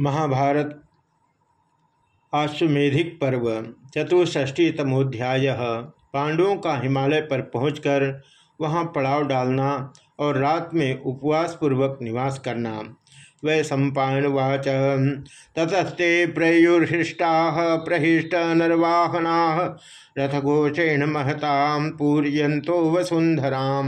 महाभारत आश्वेधिक पर्व, चतुष्षष्टीतमोध्याय। पांडवों का हिमालय पर पहुंचकर वहाँ पड़ाव डालना और रात में उपवास पूर्वक निवास करना। वै सम्पावाच ततस्ते प्रयुर्हृष्टा, प्रहिष्ट नरवाहना रथघोषेण महता पूर्यंतो वसुंधरा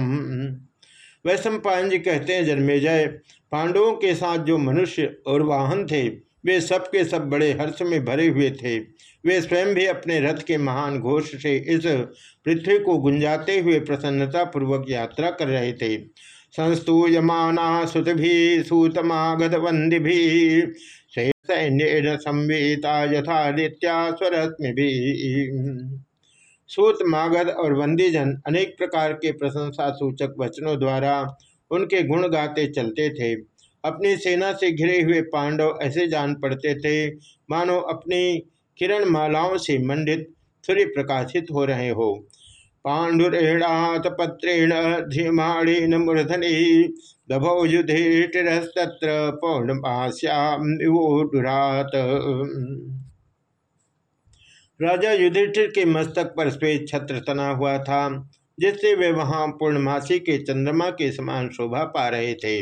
वैश्व पायन जी कहते हैं जन्मेजय पांडवों के साथ जो मनुष्य और वाहन थे, वे सब के सब बड़े हर्ष में भरे हुए थे। वे स्वयं भी अपने रथ के महान घोष से इस पृथ्वी को गुंजाते हुए प्रसन्नता पूर्वक यात्रा कर रहे थे। संस्तूयमाना सुत भी सूतमागध वंदि भी सैन्य संवेता यथादित्या स्वरश्मि भी सूत मागध और वंदीजन अनेक प्रकार के प्रशंसा सूचक वचनों द्वारा उनके गुण गाते चलते थे। अपनी सेना से घिरे हुए पांडव ऐसे जान पड़ते थे, मानो अपनी किरण मालाओं से मंडित सूर्य प्रकाशित हो रहे हो। पाण्डुरेणात पत्रेण धीमाणेन मूर्धनि पौर्णमास्यामुरात राजा युधिष्ठिर के मस्तक पर श्वेत छत्र तना हुआ था, जिससे वे वहाँ पूर्णमासी के चंद्रमा के समान शोभा पा रहे थे।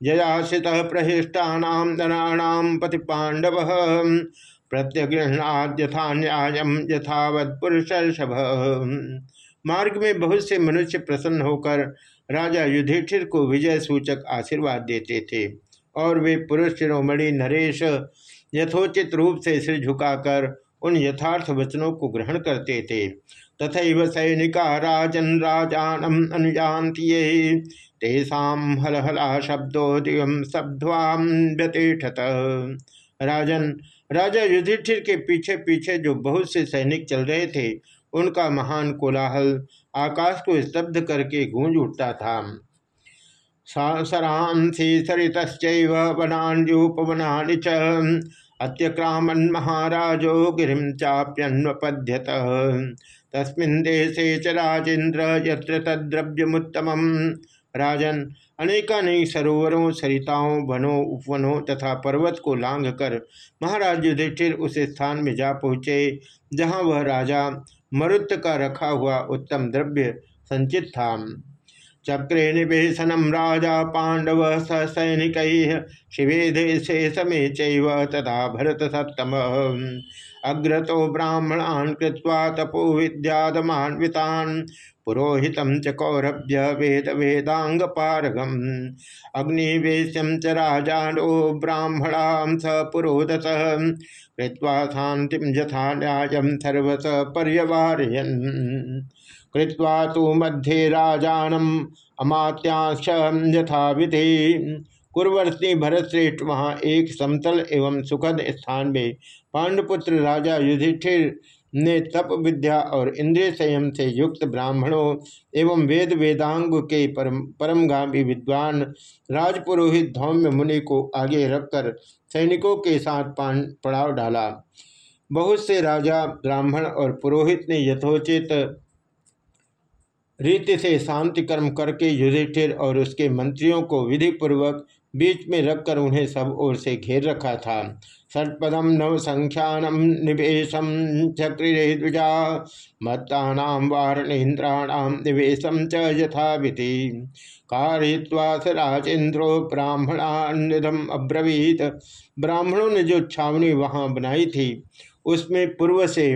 जयाशित प्रहिष्टानाम पति पांडव प्रत्यगृहणाद यथा यथावत मार्ग में बहुत से मनुष्य प्रसन्न होकर राजा युधिष्ठिर को विजय सूचक आशीर्वाद देते थे, और वे पुरुष शिरोमणि नरेश यथोचित रूप से सिर झुकाकर उन यथार्थ वचनों को ग्रहण करते थे। तथा सैनिका राजन राजानम अनुजानती तेषाम हलहला शब्दो दिवम शब्दवाम व्यतिष्ठत। राजन, राजा युधिष्ठिर के पीछे पीछे जो बहुत से सैनिक चल रहे थे, उनका महान कोलाहल आकाश को स्तब्ध करके गूंज उठता था। सरांसी सरित वनान्युपवनानि च। अत्यक्रामन महाराजो गिरिम चाप्यन्वपद्यत। तस्मिन् च राजेन्द्र यत्र तद्रव्यमुत्तमम् राजन अनेकानेक सरोवरों, सरिताओं, वनों, उपवनों तथा पर्वत को लांग कर महाराज युधिष्ठिर उस स्थान में जा पहुँचे, जहाँ वह राजा मरुत का रखा हुआ उत्तम द्रव्य संचित था। चक्रे निवेशनम राजा पांडव स सैनिक शिवे से समे तथा भरत सप्तम अग्रतो ब्राह्मणान कृत्वा तपो विद्यादमान्वितान पुरोहित च कौरभ्य वेद वेदांग पारगम अग्निवेश्यम च राजानो ब्राह्मणा स पुरोदस। कृत्वा शांति यथा न्याय सर्वस पर्यवरयन कृत्वा तो मध्ये राजानम अमात्यांश यथा विधि कुरवर्ती भरतश्रेष्ठ, वहाँ एक समतल एवं सुखद स्थान में पांडुपुत्र राजा युधिष्ठिर ने तप विद्या और इंद्रिय संयम से युक्त ब्राह्मणों एवं वेद वेदांग के परम परमगामी विद्वान राजपुरोहित धौम्य मुनि को आगे रखकर सैनिकों के साथ पड़ाव डाला। बहुत से राजा ब्राह्मण और पुरोहित ने यथोचित रीति से शांति कर्म करके युधिष्ठिर और उसके मंत्रियों को विधि पूर्वक बीच में रखकर उन्हें सब ओर से घेर रखा था। षटपदम नव संख्यानम निवेशम चक्रिरे द्विजा मत्ता वारणेन्द्राणाम निवेशम च यथा विधि कारय्वा स ब्राह्मणान्यदम अब्रवीत। ब्राह्मणों ने जो छावनी वहाँ बनाई थी, उसमें पूर्व से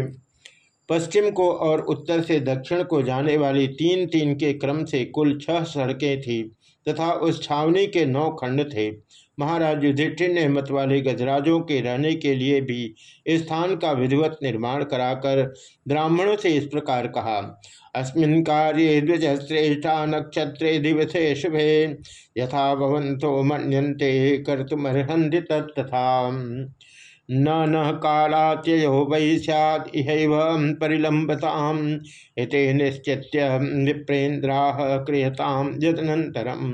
पश्चिम को और उत्तर से दक्षिण को जाने वाली तीन तीन के क्रम से कुल छह सड़कें थी तथा उस छावनी के नौ खंड थे। महाराज युधिष्ठिर ने हिम्मत मतवाले गजराजों के रहने के लिए भी स्थान का विधिवत निर्माण कराकर ब्राह्मणों से इस प्रकार कहा, अस्मिन कार्य द्विज श्रेष्ठा नक्षत्रे दिवसे शुभे, यथा भवंतो मनते कर्तुमर्हन्ति तथा न न कालात्ययो वै सैद इहैव परिलंबताम इति निश्चित्य विप्रेन्द्रा क्रियताम यदनंतरम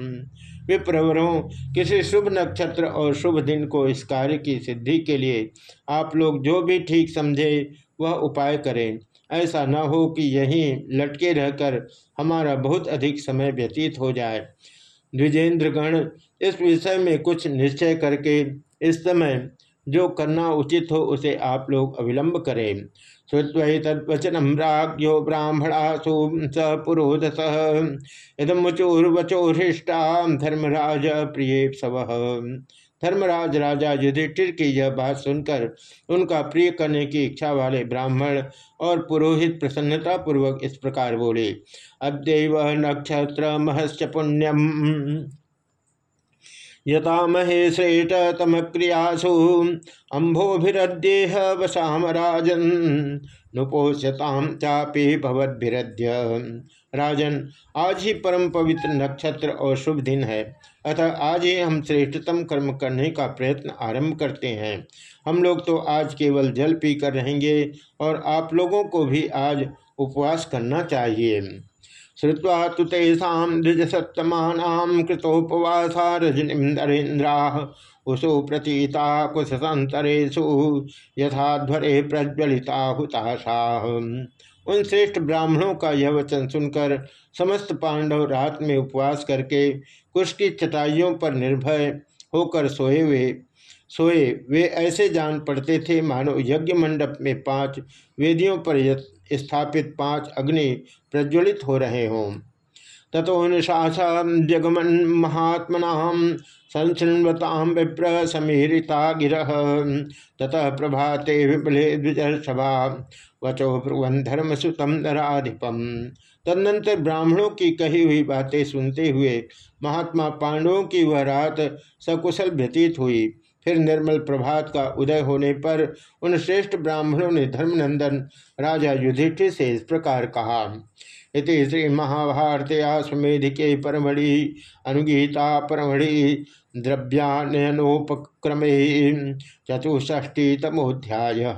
विप्रवरों, किसी शुभ नक्षत्र और शुभ दिन को इस कार्य की सिद्धि के लिए आप लोग जो भी ठीक समझे, वह उपाय करें। ऐसा न हो कि यहीं लटके रहकर हमारा बहुत अधिक समय व्यतीत हो जाए। द्विजेंद्रगण, इस विषय में कुछ निश्चय करके इस समय जो करना उचित हो, उसे आप लोग अविलंब करें। श्रुत्वि तद्वचनम राज्ञो ब्राह्मणासु स पुरोधस इदमुचोर्वचोहृष्टा धर्मराज प्रिय सव। धर्मराज राजा युधिष्ठिर की यह बात सुनकर उनका प्रिय करने की इच्छा वाले ब्राह्मण और पुरोहित प्रसन्नता पूर्वक इस प्रकार बोले, अद्यव नक्षत्र महश्च पुण्यम। यतामहे श्रेष्ठ तम क्रियासु अम्भोभिदेह वसाम राजन नुपोषताम चापी भवद्भिद्य राजन, आज ही परम पवित्र नक्षत्र और शुभ दिन है। अतः आज ही हम श्रेष्ठतम कर्म करने का प्रयत्न आरंभ करते हैं। हम लोग तो आज केवल जल पीकर रहेंगे और आप लोगों को भी आज उपवास करना चाहिए। श्रुवा तो तेषा द्विजसत्तमानां कृतोपवासा रजनींद्रेन्द्रा उसु प्रतीता कुशसंतरेशु यथाध्वरे प्रज्वलिता हुताशाह उन श्रेष्ठ ब्राह्मणों का यह वचन सुनकर समस्त पांडव रात में उपवास करके कुश की चटाइयों पर निर्भय होकर सोए हुए सोए। वे ऐसे जान पड़ते थे, मानो यज्ञ मंडप में पाँच वेदियों पर स्थापित पाँच अग्नि प्रज्वलित हो रहे हों। तथो निशासा जगमन महात्मना संशृण्वताम विप्र समीरिता गिर ततः प्रभाते विपले द्विजर्षभा वचो ब्रुवन धर्म सुतम नराधिपम तदनंतर ब्राह्मणों की कही हुई बातें सुनते हुए महात्मा पांडवों की वह रात सकुशल व्यतीत हुई। फिर निर्मल प्रभात का उदय होने पर उन श्रेष्ठ ब्राह्मणों ने धर्मनंदन, राजा युधिष्ठिर से इस प्रकार कहा, इति श्री महाभारत आश्वेधिके परमढ़ि, अनुगीता परमढ़ि द्रव्यानोपक्रमे चतुष्टी तमोध्याय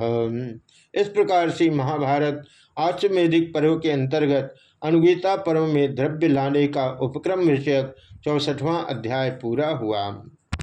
इस प्रकार से महाभारत आश्वेधिक पर्व के अंतर्गत अनुगीता पर्व में द्रव्य लाने का उपक्रम विषयक चौसठवां अध्याय पूरा हुआ।